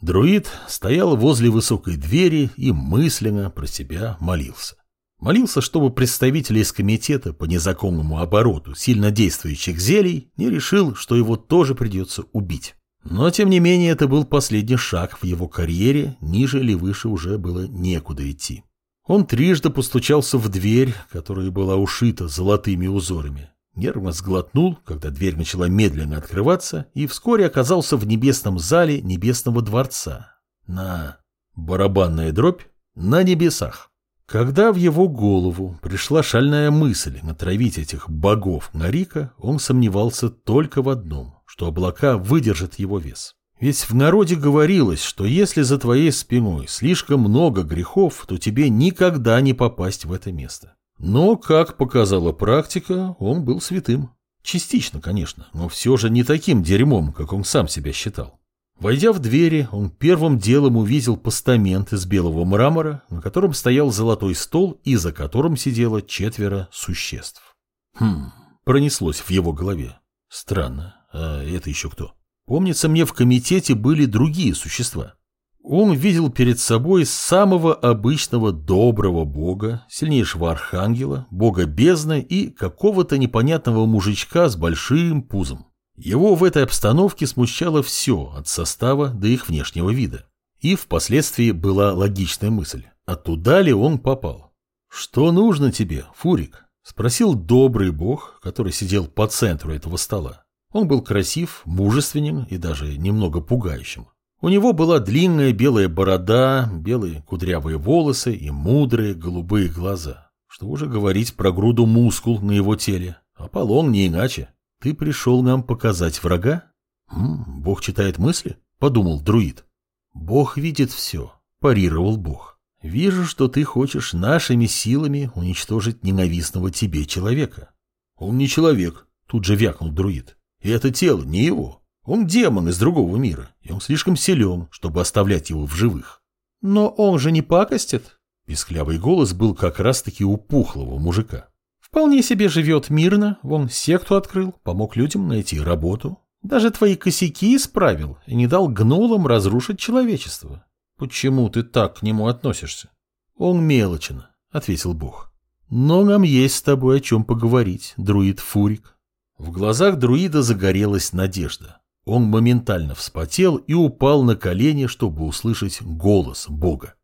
Друид стоял возле высокой двери и мысленно про себя молился. Молился, чтобы представитель из комитета по незаконному обороту сильно действующих зелий не решил, что его тоже придется убить. Но, тем не менее, это был последний шаг в его карьере, ниже или выше уже было некуда идти. Он трижды постучался в дверь, которая была ушита золотыми узорами. Нервно сглотнул, когда дверь начала медленно открываться, и вскоре оказался в небесном зале небесного дворца. На барабанная дробь на небесах. Когда в его голову пришла шальная мысль натравить этих богов на Рика, он сомневался только в одном, что облака выдержат его вес. Ведь в народе говорилось, что если за твоей спиной слишком много грехов, то тебе никогда не попасть в это место. Но, как показала практика, он был святым. Частично, конечно, но все же не таким дерьмом, как он сам себя считал. Войдя в двери, он первым делом увидел постамент из белого мрамора, на котором стоял золотой стол и за которым сидело четверо существ. Хм, пронеслось в его голове. Странно, а это еще кто? Помнится, мне в комитете были другие существа. Он видел перед собой самого обычного доброго бога, сильнейшего архангела, бога бездны и какого-то непонятного мужичка с большим пузом. Его в этой обстановке смущало все, от состава до их внешнего вида. И впоследствии была логичная мысль, а туда ли он попал? «Что нужно тебе, Фурик?» – спросил добрый бог, который сидел по центру этого стола. Он был красив, мужественным и даже немного пугающим. У него была длинная белая борода, белые кудрявые волосы и мудрые голубые глаза. Что уже говорить про груду мускул на его теле. Аполлон не иначе. Ты пришел нам показать врага? М -м, Бог читает мысли? Подумал друид. Бог видит все, парировал Бог. Вижу, что ты хочешь нашими силами уничтожить ненавистного тебе человека. Он не человек, тут же вякнул друид. И это тело не его. Он демон из другого мира, и он слишком силен, чтобы оставлять его в живых. Но он же не пакостит. Писклявый голос был как раз-таки у пухлого мужика. Вполне себе живет мирно, вон секту открыл, помог людям найти работу. Даже твои косяки исправил и не дал гнулам разрушить человечество. Почему ты так к нему относишься? Он мелочен, ответил Бог. Но нам есть с тобой о чем поговорить, друид Фурик. В глазах друида загорелась надежда. Он моментально вспотел и упал на колени, чтобы услышать голос Бога.